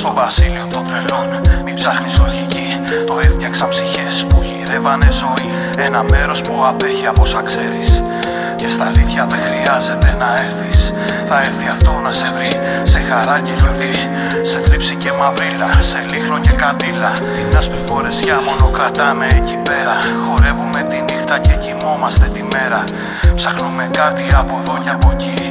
Στο βασίλειο των τρελών, μην ψάχνεις λογική. Το έφτιαξα ψυχές που γυρεύανε ζωή. Ένα μέρος που απέχει από όσα ξέρεις. Και στα αλήθεια δεν χρειάζεται να έρθεις. Θα έρθει αυτό να σε βρει σε χαρά και γιορτή. Σε θλίψη και μαυρίλα, σε λίχνο και καντήλα. Την άσπρη φορεσιά μόνο κρατάμε εκεί πέρα. Χορεύουμε τη νύχτα και κοιμόμαστε τη μέρα. Ψάχνουμε κάτι από εδώ και από εκεί.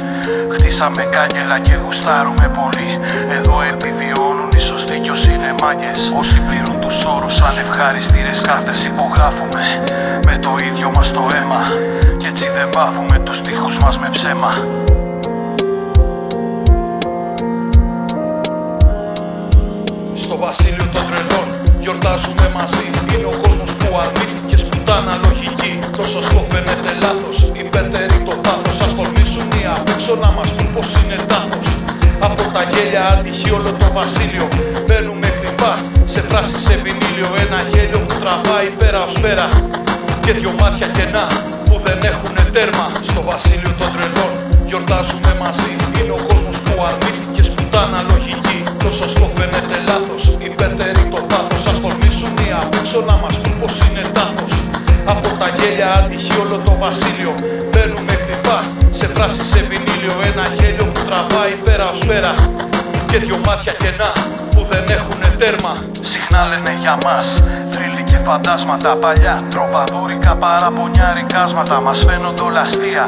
Χτίσαμε κάγκελα και γουστάρουμε πολύ. Εδώ επιβιώνουν οι σωστοί κι όσοι είναι μάγκες Όσοι πληρούν τους όρους, σαν ευχαριστήρε κάρτες υπογράφουμε. Με το ίδιο μας το αίμα. Κι έτσι δεν πάθουμε τους τείχου μας με ψέμα. Στο βασίλειο των τρελών γιορτάζουμε μαζί. Είναι ο κόσμος που αρνήθηκε σπουτάνα λογική. Το σωστό φαίνεται λάθος, έξω να μας πούν πως είναι τάθο. Από τα γέλια αντυχεί όλο το βασίλειο. Μπαίνουμε κρυφά σε φράσει σε βινίλιο. Ένα γέλιο που τραβάει πέρα ως πέρα. Και δυο μάτια κενά που δεν έχουν τέρμα. Στο βασίλειο των τρελών γιορτάζουμε μαζί. Είναι ο κόσμος που αρνήθηκε σπουτάνα λογική. Το σωστό φαίνεται λάθος, υπερτερεί το σε φράσει σε βινίλιο. Ένα γέλιο που τραβάει πέρα ως πέρα. Και δυο μάτια κενά που δεν έχουν τέρμα. Συχνά λένε για μας Θρύλοι και φαντάσματα παλιά Τροπαδούρικα παραπονιάρικα Μας φαίνονται όλα αστεία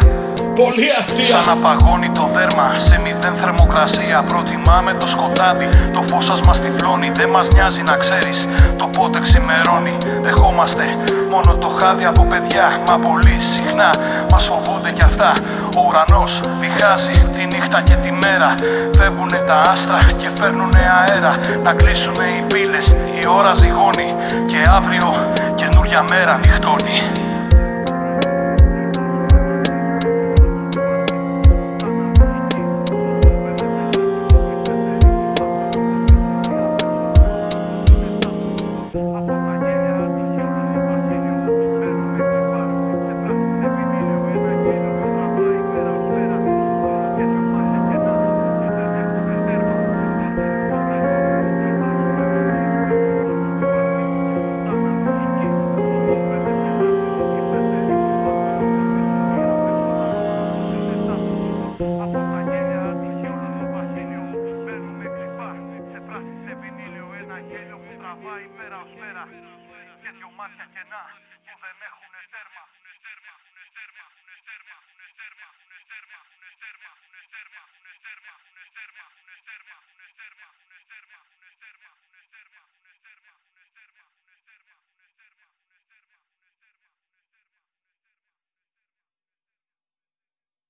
Πολύ αστεία. Σαν να παγώνει το δέρμα σε μηδέν θερμοκρασία. Προτιμάμε το σκοτάδι, το φως σας μας τυφλώνει. Δεν μας νοιάζει να ξέρεις το πότε ξημερώνει. Δεχόμαστε μόνο το χάδι από παιδιά. Μα πολύ συχνά μας φοβούνται κι αυτά. Ο ουρανός διχάζει τη νύχτα και τη μέρα. Φεύγουνε τα άστρα και φέρνουνε αέρα. Να κλείσουνε οι πύλες, η ώρα ζυγώνει. Και αύριο καινούρια μέρα νυχτώνει. Γέλιο που τραβάει μέρα ως μέρα. Και δυο μάτια κενά που δεν έχουν τέρμα